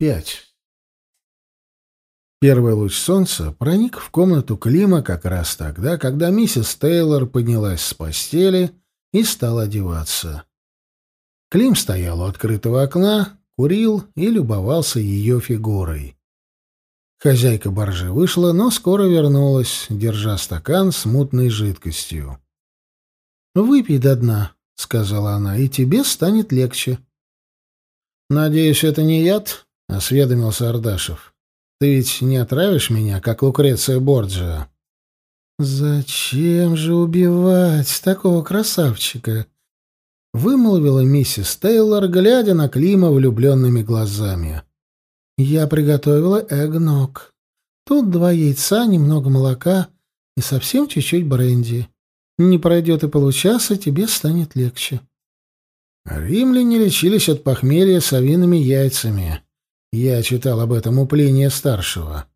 Пять. Первый луч солнца проник в комнату Клима как раз тогда, когда миссис Тейлор поднялась с постели и стала одеваться. Клим стоял у открытого окна, курил и любовался ее фигурой. Хозяйка баржи вышла, но скоро вернулась, держа стакан с мутной жидкостью. «Выпей до дна», — сказала она, — «и тебе станет легче». «Надеюсь, это не яд?» — осведомился Ардашев. «Ты ведь не отравишь меня, как Лукреция Борджиа?» «Зачем же убивать такого красавчика?» — вымолвила миссис Тейлор, глядя на Клима влюбленными глазами. Я приготовила эгног. Тут два яйца, немного молока и совсем чуть-чуть бренди. Не пройдет и получаса, тебе станет легче. Римляне лечились от похмелья совиными яйцами. Я читал об этом у Плиния Старшего.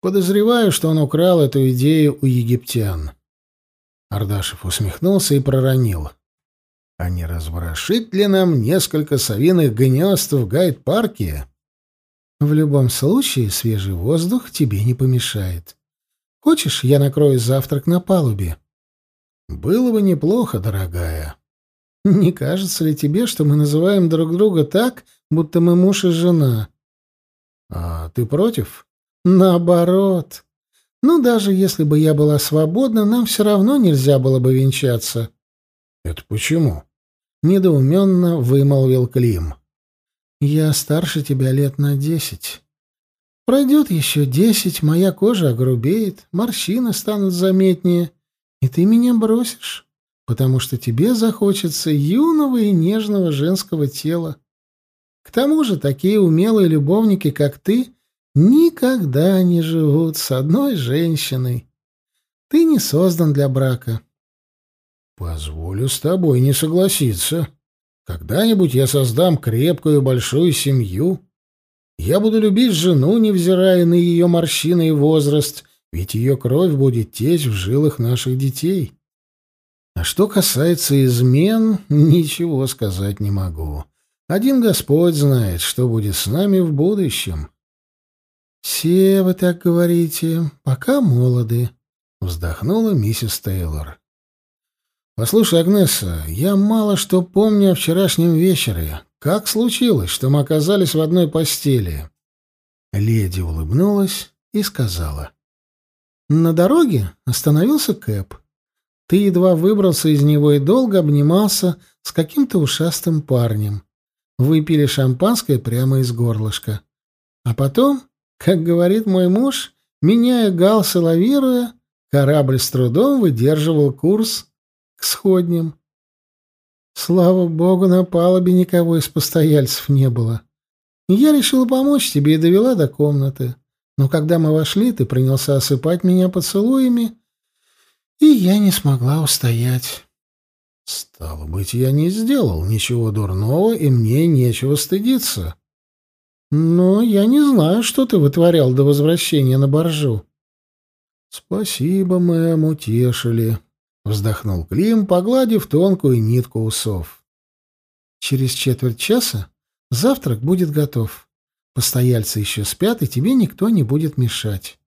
Подозреваю, что он украл эту идею у египтян. Ардашев усмехнулся и проронил. А не разворошить ли нам несколько совиных гнезд в гайд-парке? В любом случае, свежий воздух тебе не помешает. Хочешь, я накрою завтрак на палубе? Было бы неплохо, дорогая. Не кажется ли тебе, что мы называем друг друга так, будто мы муж и жена? А ты против? Наоборот. Ну, даже если бы я была свободна, нам все равно нельзя было бы венчаться. Это почему? Недоуменно вымолвил Клим. Я старше тебя лет на десять. Пройдет еще десять, моя кожа огрубеет, морщины станут заметнее, и ты меня бросишь, потому что тебе захочется юного и нежного женского тела. К тому же такие умелые любовники, как ты, никогда не живут с одной женщиной. Ты не создан для брака. Позволю с тобой не согласиться, когда-нибудь я создам крепкую большую семью. Я буду любить жену, невзирая на ее морщины и возраст, ведь ее кровь будет течь в жилах наших детей. А что касается измен, ничего сказать не могу. Один Господь знает, что будет с нами в будущем. «Все вы так говорите, пока молоды», — вздохнула миссис Тейлор. «Послушай, Агнеса, я мало что помню о вчерашнем вечере. Как случилось, что мы оказались в одной постели?» Леди улыбнулась и сказала. «На дороге остановился Кэп. Ты едва выбрался из него и долго обнимался с каким-то ушастым парнем. Выпили шампанское прямо из горлышка. А потом, как говорит мой муж, меняя галсы лавируя, корабль с трудом выдерживал курс к сходням. Слава богу, на палубе никого из постояльцев не было. Я решила помочь тебе и довела до комнаты. Но когда мы вошли, ты принялся осыпать меня поцелуями, и я не смогла устоять. Стало быть, я не сделал ничего дурного, и мне нечего стыдиться. Но я не знаю, что ты вытворял до возвращения на боржу. Спасибо, мэм, утешили. Вздохнул Клим, погладив тонкую нитку усов. Через четверть часа завтрак будет готов. Постояльцы еще спят, и тебе никто не будет мешать.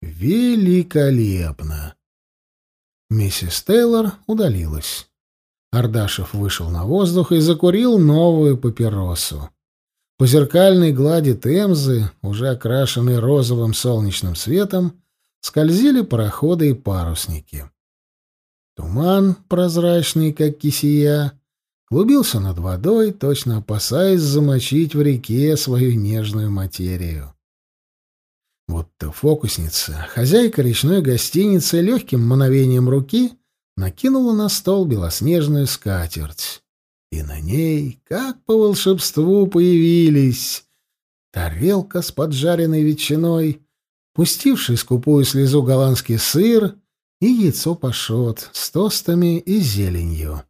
Великолепно! Миссис Тейлор удалилась. Ардашев вышел на воздух и закурил новую папиросу. По зеркальной глади Темзы, уже окрашенной розовым солнечным светом, скользили пароходы и парусники. Туман, прозрачный, как кисия, клубился над водой, точно опасаясь замочить в реке свою нежную материю. Вот-то фокусница, хозяйка речной гостиницы, легким мановением руки накинула на стол белоснежную скатерть. И на ней, как по волшебству, появились тарелка с поджаренной ветчиной, пустивший скупую слезу голландский сыр и яйцо пашот с тостами и зеленью.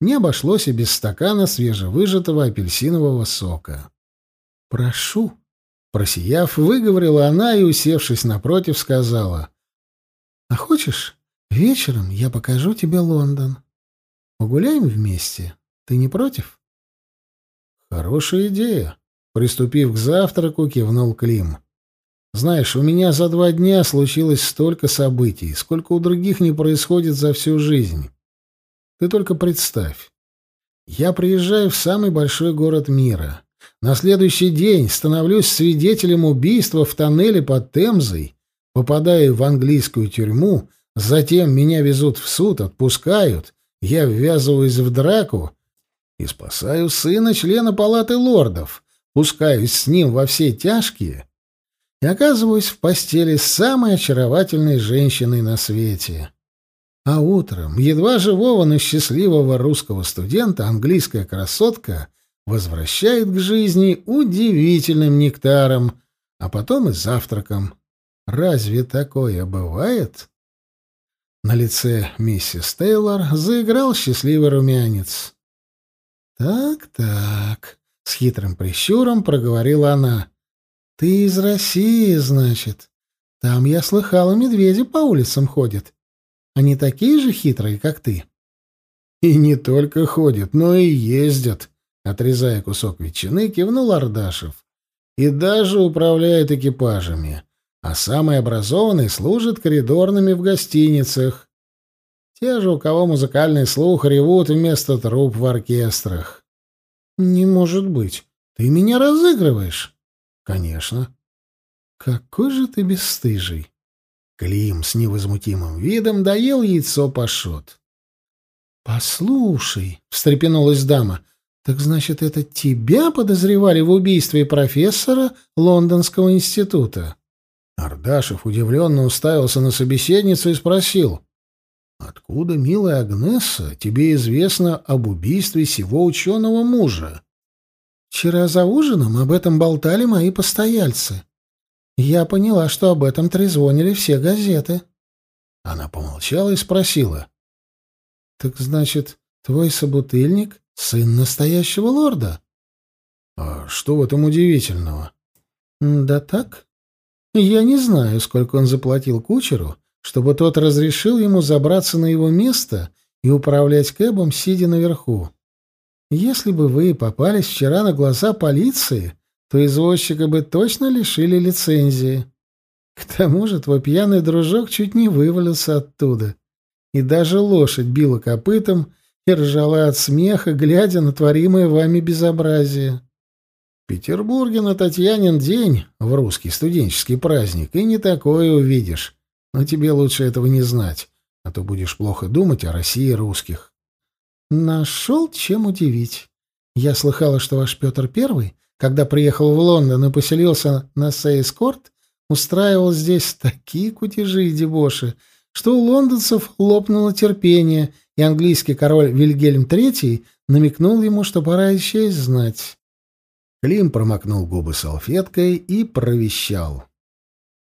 Не обошлось и без стакана свежевыжатого апельсинового сока. «Прошу», — просияв, выговорила она и, усевшись напротив, сказала. «А хочешь, вечером я покажу тебе Лондон? Погуляем вместе? Ты не против?» «Хорошая идея», Приступив к завтраку, кивнул Клим. Знаешь, у меня за два дня случилось столько событий, сколько у других не происходит за всю жизнь. Ты только представь. Я приезжаю в самый большой город мира. На следующий день становлюсь свидетелем убийства в тоннеле под Темзой, попадаю в английскую тюрьму, затем меня везут в суд, отпускают, я ввязываюсь в драку и спасаю сына члена палаты лордов, пускаюсь с ним во все тяжкие и оказываюсь в постели с самой очаровательной женщиной на свете. А утром, едва живого, но счастливого русского студента, английская красотка возвращает к жизни удивительным нектаром, а потом и завтраком. Разве такое бывает? На лице миссис Тейлор заиграл счастливый румянец. «Так-так», — с хитрым прищуром проговорила она. «Ты из России, значит? Там, я слыхала, медведи по улицам ходят. Они такие же хитрые, как ты?» «И не только ходят, но и ездят», — отрезая кусок ветчины, кивнул Ардашев. «И даже управляют экипажами а самые образованные служат коридорными в гостиницах. Те же, у кого музыкальный слух, ревут вместо труп в оркестрах. «Не может быть. Ты меня разыгрываешь?» «Конечно». «Какой же ты бесстыжий!» Клим с невозмутимым видом доел яйцо пашот. «Послушай», — встрепенулась дама, — «так значит, это тебя подозревали в убийстве профессора Лондонского института?» Ардашев удивленно уставился на собеседницу и спросил. «Откуда, милая Агнесса, тебе известно об убийстве сего ученого мужа?» «Вчера за ужином об этом болтали мои постояльцы. Я поняла, что об этом трезвонили все газеты». Она помолчала и спросила. «Так значит, твой собутыльник — сын настоящего лорда?» «А что в этом удивительного?» «Да так. Я не знаю, сколько он заплатил кучеру, чтобы тот разрешил ему забраться на его место и управлять кэбом, сидя наверху. Если бы вы попались вчера на глаза полиции, то извозчика бы точно лишили лицензии. К тому же твой пьяный дружок чуть не вывалился оттуда. И даже лошадь била копытом и ржала от смеха, глядя на творимое вами безобразие. Петербурге на Татьянин день, в русский студенческий праздник, и не такое увидишь. Но тебе лучше этого не знать, а то будешь плохо думать о России русских. Нашел чем удивить. Я слыхала, что ваш Петр Первый, когда приехал в Лондон и поселился на Сейскорт, устраивал здесь такие кутежи и дебоши, что у лондонцев лопнуло терпение, и английский король Вильгельм III намекнул ему, что пора исчезнуть. Клим промокнул губы салфеткой и провещал.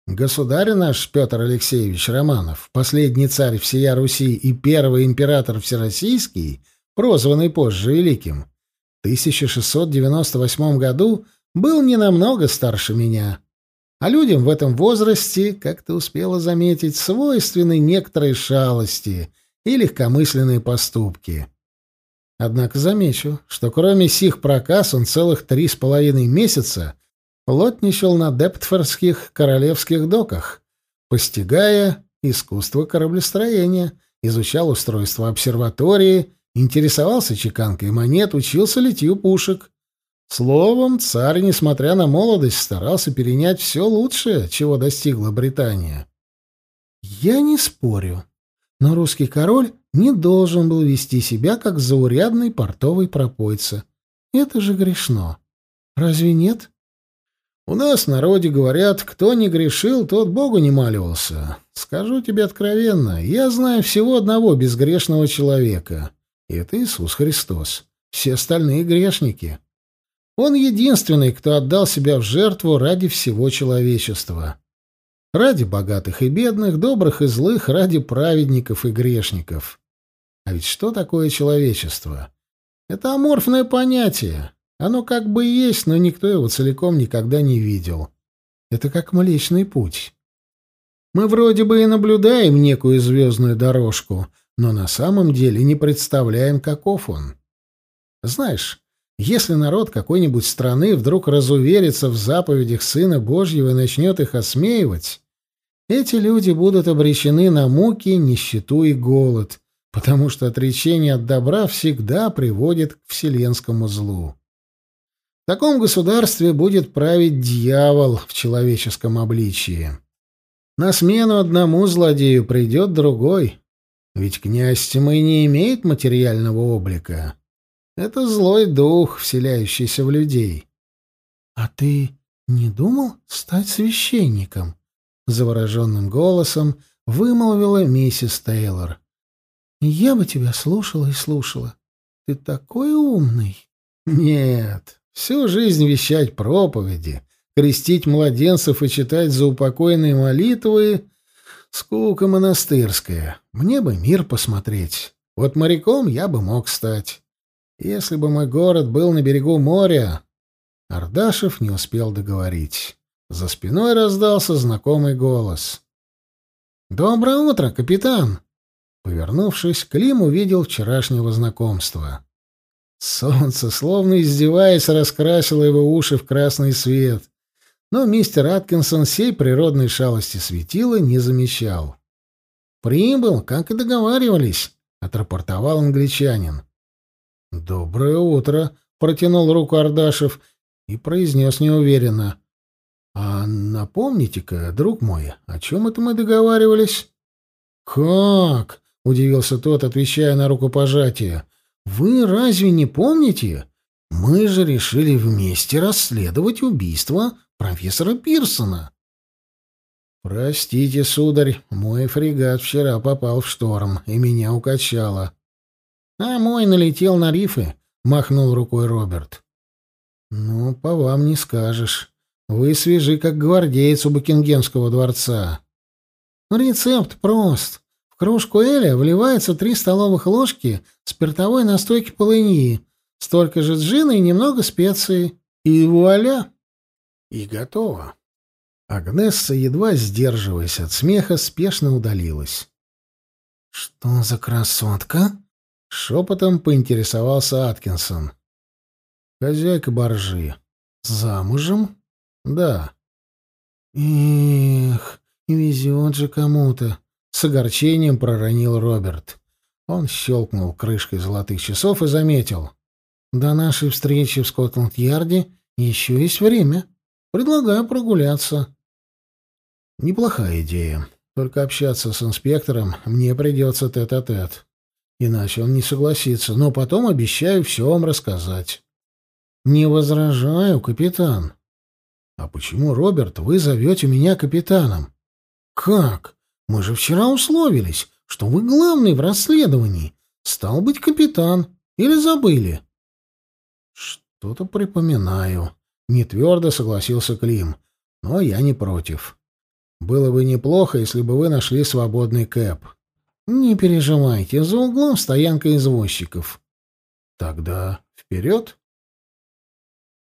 «Государь наш Петр Алексеевич Романов, последний царь всея Руси и первый император всероссийский, прозванный позже Великим, в 1698 году был не намного старше меня. А людям в этом возрасте, как ты успела заметить, свойственны некоторые шалости и легкомысленные поступки». Однако замечу, что кроме сих проказ он целых три с половиной месяца плотничал на дептфордских королевских доках, постигая искусство кораблестроения, изучал устройство обсерватории, интересовался чеканкой монет, учился литью пушек. Словом, царь, несмотря на молодость, старался перенять все лучшее, чего достигла Британия. Я не спорю, но русский король не должен был вести себя как заурядный портовый пропойца. Это же грешно. Разве нет? У нас в народе говорят, кто не грешил, тот Богу не маливался. Скажу тебе откровенно, я знаю всего одного безгрешного человека. Это Иисус Христос. Все остальные грешники. Он единственный, кто отдал себя в жертву ради всего человечества. Ради богатых и бедных, добрых и злых, ради праведников и грешников. А ведь что такое человечество? Это аморфное понятие. Оно как бы есть, но никто его целиком никогда не видел. Это как Млечный Путь. Мы вроде бы и наблюдаем некую звездную дорожку, но на самом деле не представляем, каков он. Знаешь, Если народ какой-нибудь страны вдруг разуверится в заповедях Сына Божьего и начнет их осмеивать, эти люди будут обречены на муки, нищету и голод, потому что отречение от добра всегда приводит к вселенскому злу. В таком государстве будет править дьявол в человеческом обличии. На смену одному злодею придет другой, ведь князь тьмы не имеет материального облика. Это злой дух, вселяющийся в людей. — А ты не думал стать священником? — завороженным голосом вымолвила миссис Тейлор. — Я бы тебя слушала и слушала. Ты такой умный. — Нет, всю жизнь вещать проповеди, крестить младенцев и читать заупокойные молитвы — скука монастырская. Мне бы мир посмотреть. Вот моряком я бы мог стать. Если бы мой город был на берегу моря... Ардашев не успел договорить. За спиной раздался знакомый голос. «Доброе утро, капитан!» Повернувшись, Клим увидел вчерашнего знакомства. Солнце, словно издеваясь, раскрасило его уши в красный свет, но мистер Аткинсон сей природной шалости светила не замечал. «Прибыл, как и договаривались», — отрапортовал англичанин. «Доброе утро», — протянул руку Ардашев и произнес неуверенно. «А напомните-ка, друг мой, о чем это мы договаривались?» «Как?» — удивился тот, отвечая на рукопожатие. «Вы разве не помните? Мы же решили вместе расследовать убийство профессора Пирсона». «Простите, сударь, мой фрегат вчера попал в шторм, и меня укачало. А мой налетел на рифы, махнул рукой Роберт. Ну, по вам не скажешь. Вы свежи, как гвардеец у Букингемского дворца. Рецепт прост. В кружку эля вливается три столовых ложки спиртовой настойки полыньи, столько же джина и немного специй. И вуаля! И готово. Агнесса, едва сдерживаясь от смеха, спешно удалилась. «Что за красотка?» Шепотом поинтересовался Аткинсон. Хозяйка боржи. Замужем? Да. Эх, везет же кому-то. С огорчением проронил Роберт. Он щелкнул крышкой золотых часов и заметил. До нашей встречи в Скотланд-Ярде еще есть время. Предлагаю прогуляться. Неплохая идея. Только общаться с инспектором мне придется тет-а-тет. -тет. Иначе он не согласится, но потом обещаю все вам рассказать. Не возражаю, капитан. А почему, Роберт, вы зовете меня капитаном? Как? Мы же вчера условились, что вы главный в расследовании. Стал быть, капитан. Или забыли? Что-то припоминаю. Не твердо согласился Клим. Но я не против. Было бы неплохо, если бы вы нашли свободный кэп. Не переживайте, за углом стоянка извозчиков. Тогда вперед.